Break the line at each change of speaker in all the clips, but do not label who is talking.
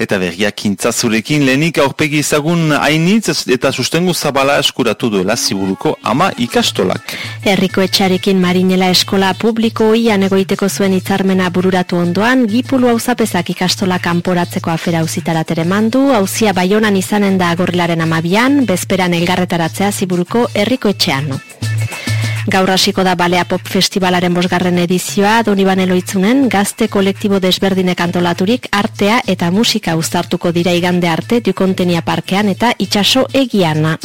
Eta berriak kintzazurekin lehenik aurpegi izagun hainitz eta sustengu zabala eskuratu duela ziburuko ama ikastolak.
Herriko etxarekin marinela eskola publiko ian egoiteko zuen hitzarmena bururatu ondoan, gipulu hauzapezak ikastola kanporatzeko afera hauzitaratere mandu, hauzia baionan izanen da gorrilaren amabian, bezperan elgarretaratzea ziburuko herriko etxean. Gaur hasiko da Balea Pop Festivalaren bosgarren edizioa, doni baneloitzunen, gazte kolektibo desberdinek antolaturik artea eta musika uztartuko dira igande arte dukontenia parkean eta itxaso egiana.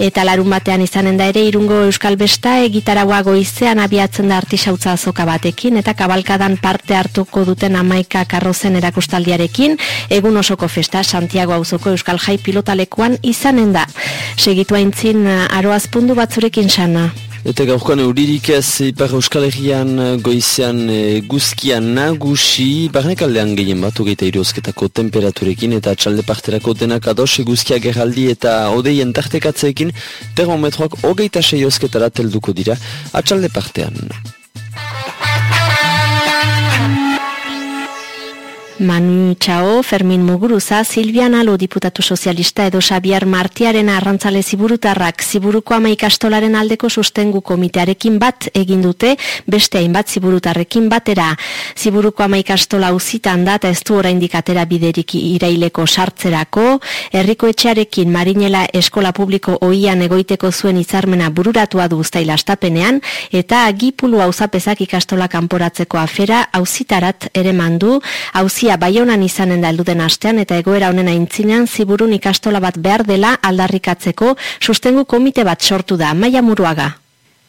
Eta larun batean izanen da ere irungo euskal besta egitaragua goizean abiatzen da artisautza azoka batekin eta kabalkadan parte hartuko duten amaika karrozen erakustaldiarekin egun osoko festa Santiago auzoko euskal jai pilotalekuan izanen da. Segitu haintzin aroazpundu batzurekin sana.
Eta gaurkoan euririk ez Ipar Euskal Herrian goizean e, guzkian nagusi Barnek aldean gehien bat hogeita iruzketako temperaturekin eta txalde parterako denak ados guzkia geraldi eta odeien tartekatzeekin termometroak hogeita sei osketara telduko dira atxalde partean.
Manu Txao, Fermin Muguruza, Silvian Alo diputatu sozialista edo Xabier Martiaren arrantzale ziburutarrak. Ziburuko ama ikastolaren aldeko sustengu komitearekin bat egin dute beste hainbat ziburutarrekin batera. Ziburuko ama ikastola uzitan da eta ez du oraindik atera biderik iraileko sartzerako, herriko etxearekin marinela eskola publiko oian egoiteko zuen hitzarmena bururatua du uztaila astapenean eta agipulu auzapezak ikastola kanporatzeko afera auzitarat ere mandu, auzia Bai baionan izanen da elduden astean eta egoera honen aintzinean ziburun ikastola bat behar dela aldarrikatzeko sustengu komite bat sortu da, maia muruaga.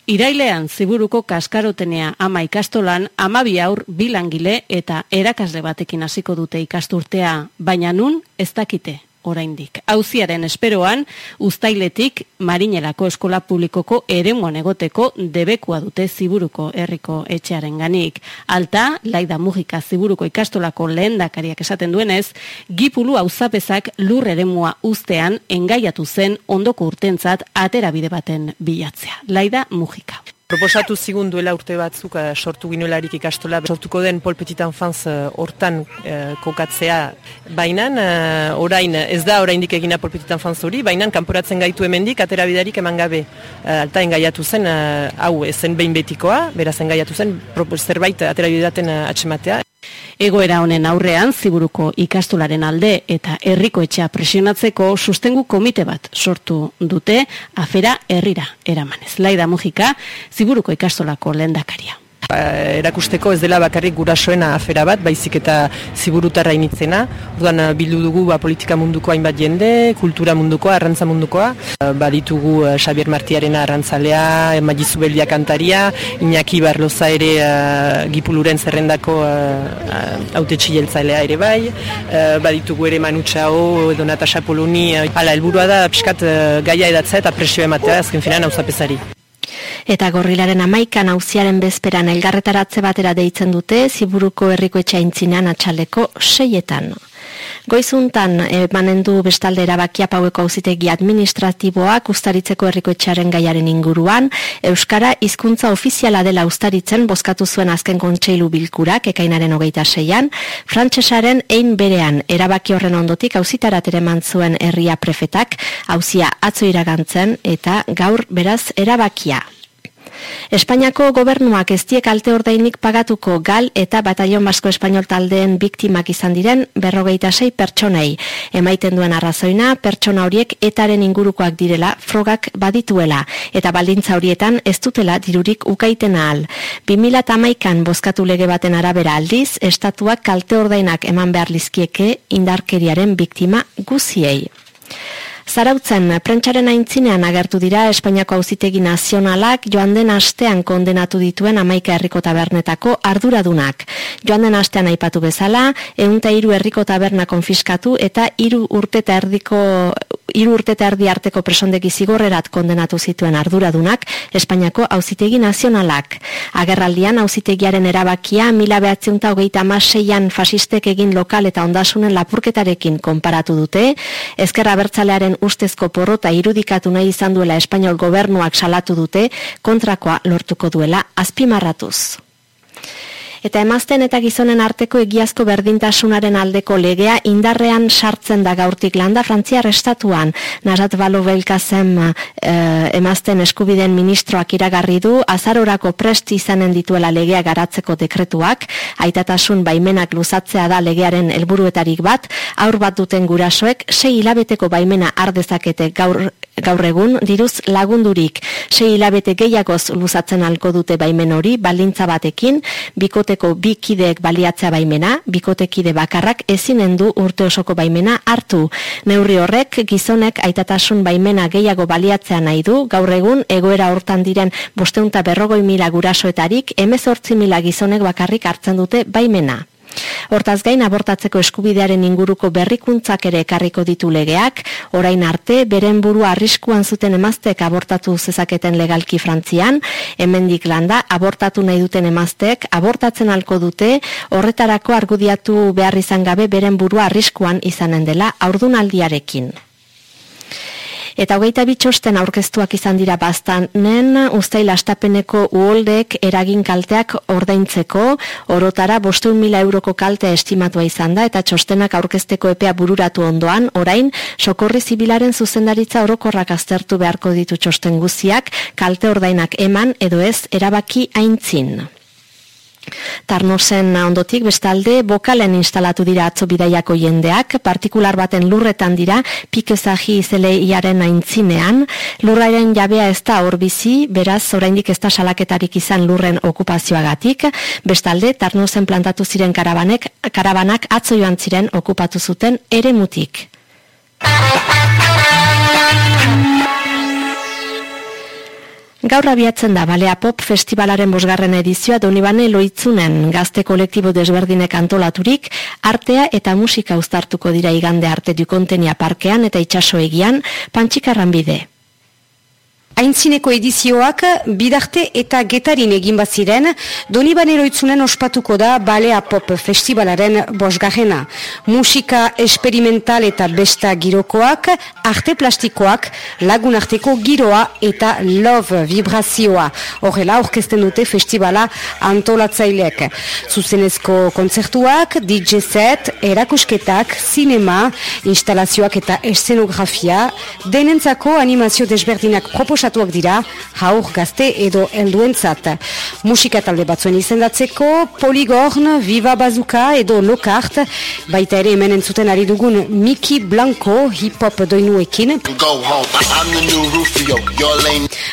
Irailean ziburuko kaskarotenea ama ikastolan ama bi aur bilangile eta erakasle batekin hasiko dute ikasturtea, baina nun ez dakite oraindik. Auziaren esperoan, uztailetik marinelako eskola publikoko eremuan egoteko debekua dute ziburuko herriko etxearen ganik. Alta, laida mugika ziburuko ikastolako lehendakariak esaten duenez, gipulu auzapezak lur eremua ustean engaiatu zen ondoko urtentzat atera bide baten bilatzea. Laida mugika.
Proposatu zigun duela urte batzuk uh, sortu ginolarik ikastola, sortuko den Pol Petit Enfans uh, hortan uh, kokatzea. Bainan, uh, orain, ez da oraindik egina Pol Petit Enfans hori, bainan kanporatzen gaitu hemendik atera bidarik eman gabe. Alta engaiatu zen, hau, ezen behin betikoa, beraz engaiatu zen, zerbait atera bidaten atxematea.
Egoera honen aurrean ziburuko ikastolaren alde eta herriko etxea presionatzeko sustengu komite bat sortu dute afera herrira eramanez. Laida Mujika, ziburuko ikastolako lehendakaria.
Ba, erakusteko ez dela bakarrik gurasoena afera bat, baizik eta ziburutarra initzena. Orduan eh, bildu dugu ba, politika munduko hainbat jende, kultura mundukoa, arrantza mundukoa. Eh, ba, ditugu uh, Xabier Martiaren arrantzalea, Magizu Beldia kantaria, Iñaki Barloza ere uh, gipuluren zerrendako uh, haute ere bai. Uh, ba, ditugu ere Manu Txao, edo Natasha Poloni. Uh, ala, helburua da, pixkat uh, gaia edatzea eta presio ematea, azken finan, hau
Eta gorrilaren amaikan auziaren bezperan elgarretaratze batera deitzen dute, ziburuko herriko etxaintzinean atxaleko seietan. Goizuntan emanen du bestalde erabakia paueko auzitegi administratiboak ustaritzeko herriko etxaren gaiaren inguruan, Euskara hizkuntza ofiziala dela ustaritzen bozkatu zuen azken kontseilu bilkurak ekainaren hogeita seian, frantsesaren ein berean erabaki horren ondotik auzitarat ere zuen herria prefetak, hauzia atzo iragantzen eta gaur beraz erabakia. Espainiako gobernuak ez diek alte ordainik pagatuko gal eta batalion basko espainol taldeen biktimak izan diren berrogeita sei pertsonei. Emaiten duen arrazoina, pertsona horiek etaren ingurukoak direla frogak badituela eta baldintza horietan ez dutela dirurik ukaiten ahal. 2008an bozkatu lege baten arabera aldiz, estatuak kalte ordainak eman behar lizkieke indarkeriaren biktima guziei. Zarautzen, prentsaren aintzinean agertu dira Espainiako auzitegi nazionalak joan den astean kondenatu dituen amaika herriko tabernetako arduradunak. Joan den astean aipatu bezala, eunta iru herriko taberna konfiskatu eta iru urteta erdiko hiru urte eta erdi arteko presondegi zigorrerat kondenatu zituen arduradunak Espainiako auzitegi nazionalak. Agerraldian auzitegiaren erabakia mila behatzeunta hogeita amaseian fasistek egin lokal eta ondasunen lapurketarekin konparatu dute, ezkerra bertzalearen ustezko porrota irudikatu nahi izan duela Espainiol gobernuak salatu dute, kontrakoa lortuko duela azpimarratuz. Eta emazten eta gizonen arteko egiazko berdintasunaren aldeko legea indarrean sartzen da gaurtik landa Frantziar estatuan. Narat balo belkazem eh, emazten eskubiden ministroak iragarri du azarorako prest izanen dituela legea garatzeko dekretuak, aitatasun baimenak luzatzea da legearen helburuetarik bat, aur bat duten gurasoek sei hilabeteko baimena ardezakete gaur gaur egun diruz lagundurik. Sei hilabete gehiagoz luzatzen alko dute baimen hori balintza batekin bikoteko bi kideek baliatzea baimena bikotekide bakarrak ezinen du urte osoko baimena hartu. Neurri horrek gizonek aitatasun baimena gehiago baliatzea nahi du. Gaur egun egoera hortan diren bosteunta berrogoi mila gurasoetarik emezortzi mila gizonek bakarrik hartzen dute baimena Hortaz gain abortatzeko eskubidearen inguruko berrikuntzak ere ekarriko ditu legeak, orain arte beren burua arriskuan zuten emaztek abortatu zezaketen legalki Frantzian, hemendik landa abortatu nahi duten emaztek abortatzen alko dute, horretarako argudiatu behar izan gabe beren burua arriskuan izanen dela aurdunaldiarekin. Eta hogeita bitxosten aurkeztuak izan dira bastanen, ustail astapeneko uoldek eragin kalteak ordaintzeko, orotara bosteun mila euroko kaltea estimatua izan da, eta txostenak aurkezteko epea bururatu ondoan, orain, sokorri zibilaren zuzendaritza orokorrak aztertu beharko ditu txosten guziak, kalte ordainak eman edo ez erabaki aintzin. Tarnosen ondotik bestalde bokalen instalatu dira atzo bidaiako jendeak, partikular baten lurretan dira pikezaji izeleiaren aintzinean, lurraren jabea ez da hor bizi, beraz oraindik ez da salaketarik izan lurren okupazioagatik, bestalde Tarnosen plantatu ziren karabanek, karabanak atzo joan ziren okupatu zuten ere mutik. Gaur abiatzen da Balea Pop Festivalaren bosgarren edizioa Donibane Loitzunen gazte kolektibo desberdinek antolaturik, artea eta musika uztartuko dira igande arte du kontenia parkean eta itxaso egian, pantxikarran bide.
Aintzineko edizioak bidarte eta getarin egin baziren, doni baneroitzunen ospatuko da Balea Pop Festivalaren bosgarrena. Musika experimental eta besta girokoak, arte plastikoak, lagun arteko giroa eta love vibrazioa. Horrela orkesten dute festivala antolatzaileak. Zuzenezko kontzertuak, DJ set, erakusketak, sinema, instalazioak eta eszenografia, denentzako animazio desberdinak propos proposatuak dira haur gazte edo helduentzat. Musika talde batzuen izendatzeko, Poligorn, Viva Bazuka edo Lokart, baita ere hemen entzuten ari dugun Miki Blanco hip-hop doinuekin.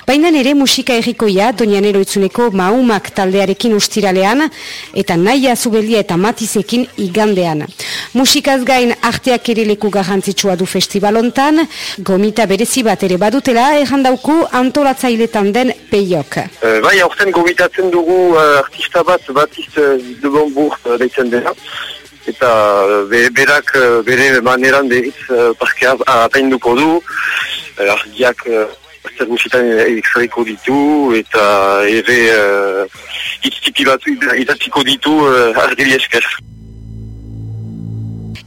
Baina ere musika errikoia donian eroitzuneko maumak taldearekin ustiralean eta nahi azubelia eta matizekin igandean. Musikaz gain arteak ere leku garrantzitsua du festivalontan, gomita berezi bat ere badutela errandauku antolatzailetan den peiok.
Uh, bai, aurten gomitatzen dugu uh, artista bat bat iz uh, dugon burt uh, deitzen dena. Eta be, berak bere maneran behiz uh, parkea apainduko du. Uh, argiak uh, zer musitan ekstrariko ditu eta ere uh, itztipi batu idatziko ditu uh, argiri esker.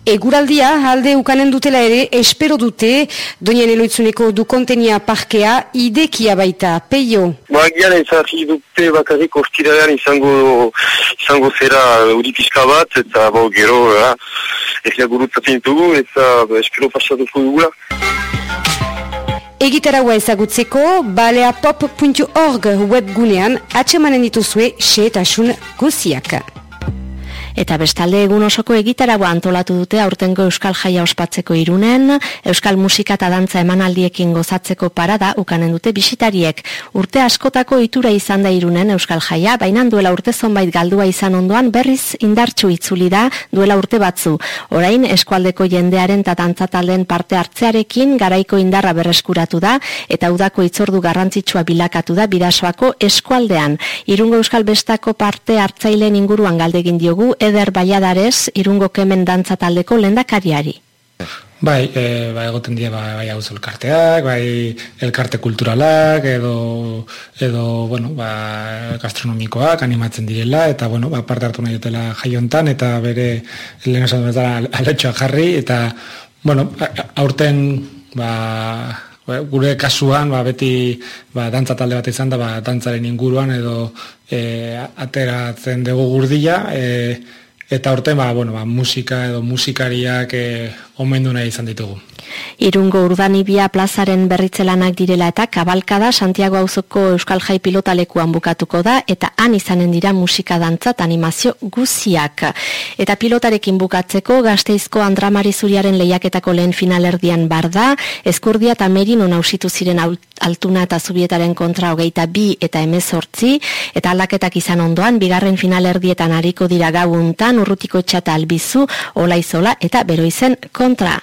Eguraldia alde ukanen dutela ere espero dute doinen eloitzuneko du kontenia parkea idekia baita, peio.
Ba, gian ezarri dute bakarrik ostiralean izango, izango zera uripiska bat eta bo, gero egia gurutzatzen ditugu eta espero pasatuko dugula.
Egitaragoa ezagutzeko baleapop.org webgunean atxemanen dituzue xe eta xun guziak.
Eta bestalde egun osoko egitaragoa antolatu dute aurtengo Euskal Jaia ospatzeko irunen, Euskal Musika eta Dantza emanaldiekin gozatzeko parada ukanen dute bisitariek. Urte askotako itura izan da irunen Euskal Jaia, baina duela urte zonbait galdua izan ondoan berriz indartsu itzuli da duela urte batzu. Orain eskualdeko jendearen eta dantzatalen parte hartzearekin garaiko indarra berreskuratu da eta udako itzordu garrantzitsua bilakatu da bidasoako eskualdean. Irungo Euskal Bestako parte hartzaileen inguruan galdegin diogu eder baiadarez irungo kemen dantza taldeko lendakariari.
Bai, e, bai egoten dira bai, bai hau elkarteak, bai elkarte kulturalak, edo, edo bueno, ba, gastronomikoak animatzen direla, eta bueno, ba, parte hartu nahi dutela jaiontan, eta bere lehen esan dut jarri, eta bueno, aurten ba, gure kasuan ba, beti ba, dantza talde bat izan da ba, dantzaren inguruan edo e, ateratzen dugu gurdila e, eta orte ba, bueno, ba, musika edo musikariak e, omendu nahi izan ditugu.
Irungo urdanibia plazaren berritzelanak direla eta kabalkada Santiago Auzoko Euskal Jai pilotalekuan bukatuko da eta han izanen dira musika dantzat animazio guziak. Eta pilotarekin bukatzeko gazteizko Andramari Zuriaren lehiaketako lehen finalerdian bar da, eskurdia eta merin onausitu ziren altuna eta zubietaren kontra hogeita bi eta emezortzi, eta aldaketak izan ondoan, bigarren finalerdietan hariko dira gauuntan, urrutiko txata albizu, olaizola eta beroizen kontra. encontrar.